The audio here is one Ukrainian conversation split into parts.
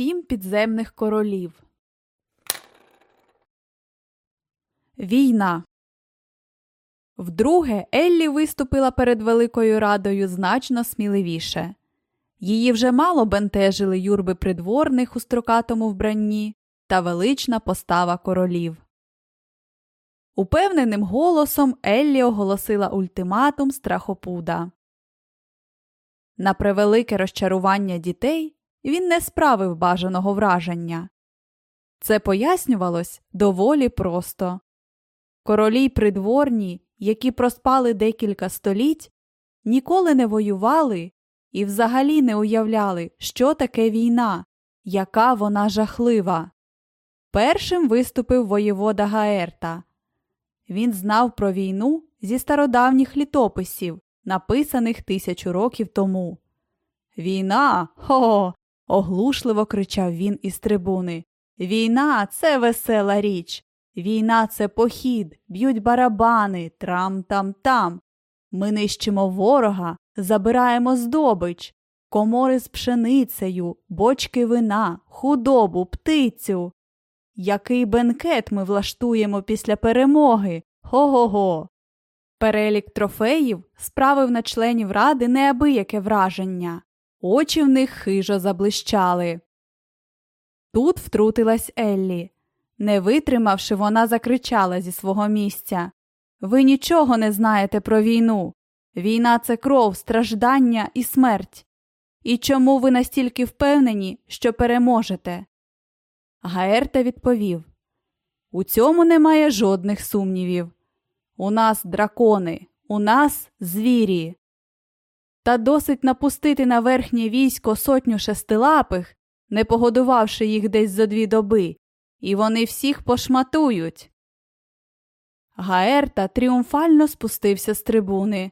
Сім підземних королів. Війна. Вдруге Еллі виступила перед Великою Радою значно сміливіше. Її вже мало бентежили юрби придворних у строкатому вбранні та велична постава королів. Упевненим голосом Еллі оголосила ультиматум страхопуда. На превелике розчарування дітей він не справив бажаного враження. Це пояснювалось доволі просто. Королі й придворні, які проспали декілька століть, ніколи не воювали і взагалі не уявляли, що таке війна, яка вона жахлива. Першим виступив воєвода Гаерта. Він знав про війну зі стародавніх літописів, написаних тисячу років тому. Війна. Хо. Оглушливо кричав він із трибуни. Війна це весела річ. Війна це похід, б'ють барабани, трам-там-там. Ми нищимо ворога, забираємо здобич, комори з пшеницею, бочки вина, худобу, птицю. Який бенкет ми влаштуємо після перемоги? Го-го-го. Перелік трофеїв справив на членів ради неабияке враження. Очі в них хижо заблищали. Тут втрутилась Еллі. Не витримавши, вона закричала зі свого місця Ви нічого не знаєте про війну. Війна це кров, страждання і смерть. І чому ви настільки впевнені, що переможете? Гаерта відповів У цьому немає жодних сумнівів. У нас дракони, у нас звірі. Та досить напустити на верхнє військо сотню шестилапих, не погодувавши їх десь за дві доби, і вони всіх пошматують. Гаерта тріумфально спустився з трибуни.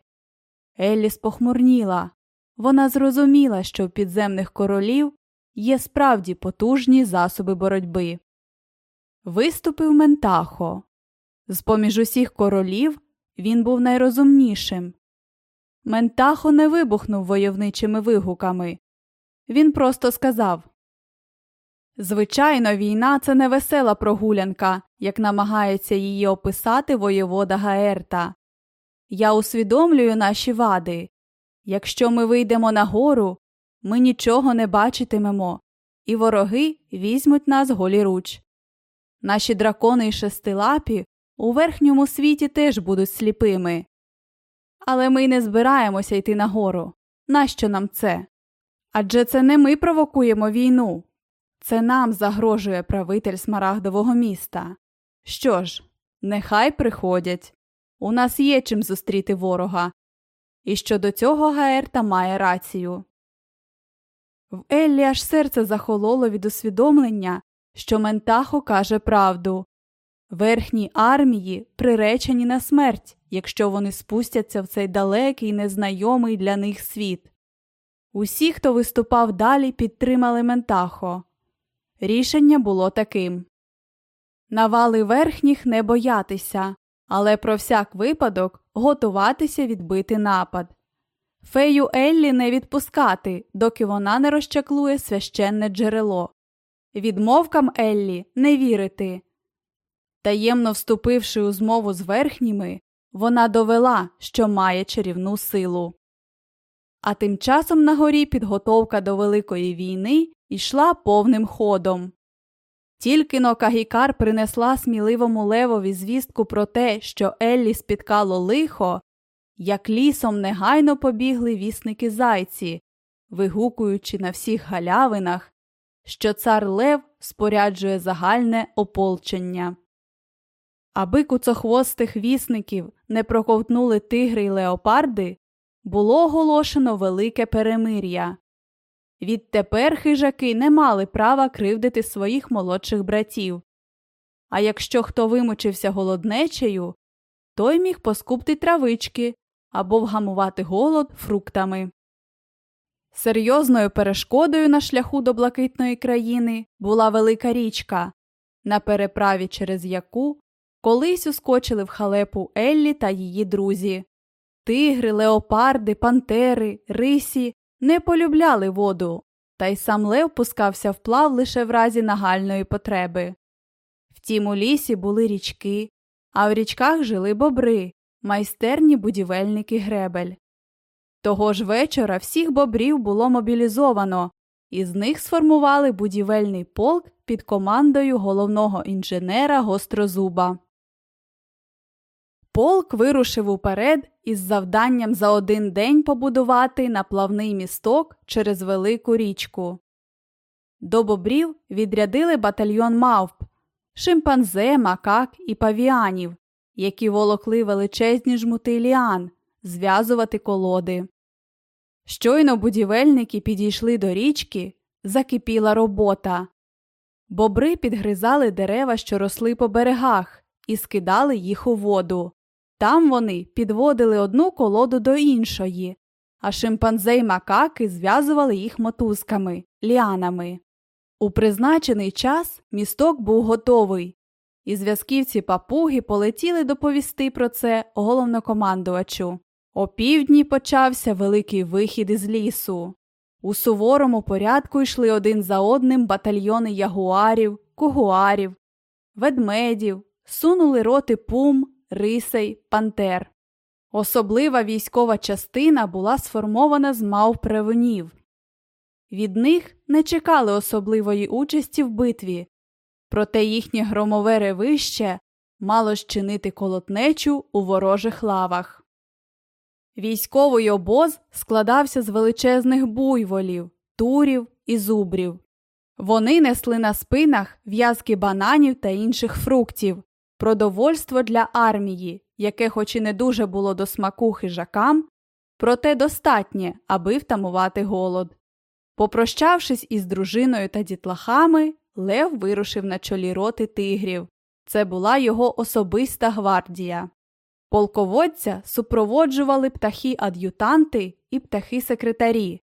Еллі спохмурніла. Вона зрозуміла, що в підземних королів є справді потужні засоби боротьби. Виступив Ментахо. З поміж усіх королів він був найрозумнішим. Ментахо не вибухнув войовничими вигуками. Він просто сказав Звичайно, війна це не весела прогулянка, як намагається її описати воєвода Гаерта. Я усвідомлюю наші вади. Якщо ми вийдемо на гору, ми нічого не бачитимемо, і вороги візьмуть нас голіруч. Наші дракони й шестилапі у верхньому світі теж будуть сліпими. Але ми й не збираємося йти на гору. Нащо нам це? Адже це не ми провокуємо війну. Це нам загрожує правитель смарагдового міста. Що ж, нехай приходять. У нас є чим зустріти ворога. І щодо цього Гаерта має рацію. В Еллі аж серце захололо від усвідомлення, що Ментахо каже правду верхні армії приречені на смерть, якщо вони спустяться в цей далекий незнайомий для них світ. Усі, хто виступав далі, підтримали Ментахо. Рішення було таким Навали верхніх не боятися, але про всяк випадок готуватися відбити напад. Фею Еллі не відпускати, доки вона не розчаклує священне джерело. Відмовкам Еллі не вірити. Таємно вступивши у змову з верхніми, вона довела, що має чарівну силу. А тим часом на горі підготовка до Великої війни йшла повним ходом. Тільки но Кагікар принесла сміливому левові звістку про те, що Еллі спіткало лихо, як лісом негайно побігли вісники зайці, вигукуючи на всіх галявинах, що цар Лев споряджує загальне ополчення. Аби куцохвостих вісників не проковтнули тигри й леопарди, було оголошено велике перемир'я. Відтепер хижаки не мали права кривдити своїх молодших братів. А якщо хто вимучився голоднечею, той міг поскупти травички або вгамувати голод фруктами. Серйозною перешкодою на шляху до блакитної країни була велика річка, на переправі через яку колись ускочили в халепу Еллі та її друзі. Тигри, леопарди, пантери, рисі не полюбляли воду, та й сам Лев пускався вплав лише в разі нагальної потреби. Втім, у лісі були річки, а в річках жили бобри, майстерні будівельники гребель. Того ж вечора всіх бобрів було мобілізовано, і з них сформували будівельний полк під командою головного інженера Гострозуба. Полк вирушив уперед із завданням за один день побудувати наплавний місток через велику річку. До бобрів відрядили батальйон мавп, шимпанзе, макак і павіанів, які волокли величезні жмути ліан, зв'язувати колоди. Щойно будівельники підійшли до річки, закипіла робота. Бобри підгризали дерева, що росли по берегах, і скидали їх у воду. Там вони підводили одну колоду до іншої, а шимпанзе й макаки зв'язували їх мотузками, ліанами. У призначений час місток був готовий, і зв'язківці папуги полетіли доповісти про це головнокомандувачу. О півдні почався великий вихід із лісу. У суворому порядку йшли один за одним батальйони ягуарів, кугуарів, ведмедів, сунули роти пум, рисей, пантер. Особлива військова частина була сформована з мавпревунів. Від них не чекали особливої участі в битві, проте їхнє громове ревище мало щинити колотнечу у ворожих лавах. Військовий обоз складався з величезних буйволів, турів і зубрів. Вони несли на спинах в'язки бананів та інших фруктів, продовольство для армії, яке, хоч і не дуже було до смаку хижакам, проте достатнє, аби втамувати голод. Попрощавшись із дружиною та дітлахами, Лев вирушив на чолі роти тигрів. Це була його особиста гвардія. Полководця супроводжували птахи ад'ютанти і птахи секретарі.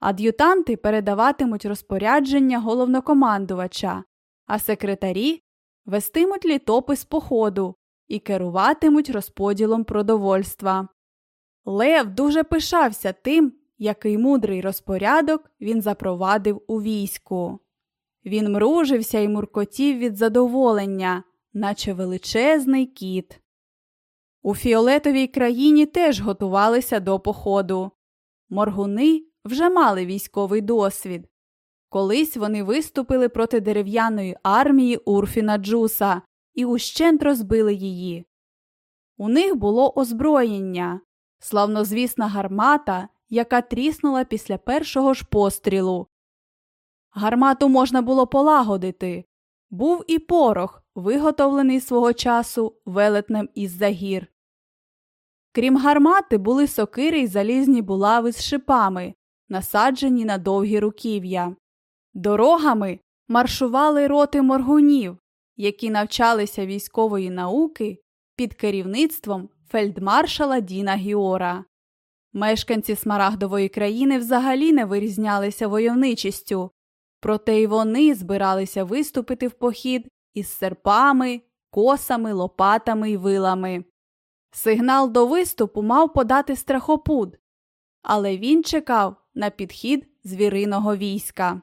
Ад'ютанти передаватимуть розпорядження головнокомандувача, а секретарі вестимуть літопис походу і керуватимуть розподілом продовольства. Лев дуже пишався тим, який мудрий розпорядок він запровадив у війську. Він мружився і муркотів від задоволення, наче величезний кіт. У фіолетовій країні теж готувалися до походу. Моргуни вже мали військовий досвід. Колись вони виступили проти дерев'яної армії Урфіна Джуса і ущент розбили її. У них було озброєння, славнозвісна гармата, яка тріснула після першого ж пострілу. Гармату можна було полагодити. Був і порох, виготовлений свого часу велетнем із загір. Крім гармати, були сокири й залізні булави з шипами, насаджені на довгі руків'я. Дорогами маршували роти моргунів, які навчалися військової науки під керівництвом фельдмаршала Діна Гіора. Мешканці Смарагдової країни взагалі не вирізнялися войовничістю, проте й вони збиралися виступити в похід із серпами, косами, лопатами й вилами. Сигнал до виступу мав подати страхопуд, але він чекав на підхід звіриного війська.